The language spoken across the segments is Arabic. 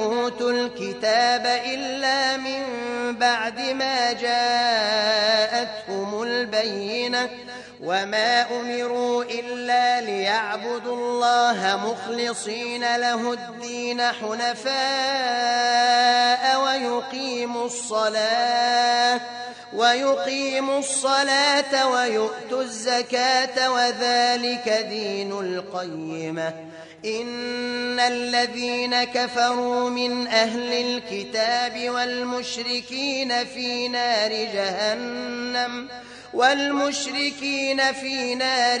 أوتوا الكتاب إلا من بعد ما جاءتهم البينة وما أمروا إلا ليعبدوا الله مخلصين له الدين حنفاء ويقيموا الصلاة ويقيموا الصلاة ويؤتوا الزكاة وذلك دين القيمة. إن الذين كفروا من أهل الكتاب والمشركين في نار جهنم والمشركين في نار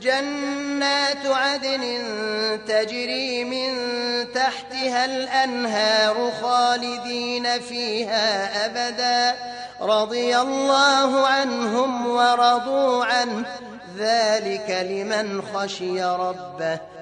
جنات عدن تجري من تحتها الأنهار خالدين فيها أبدا. رضي الله عنهم ورضوا عنه. ذلك لمن خشي ربه.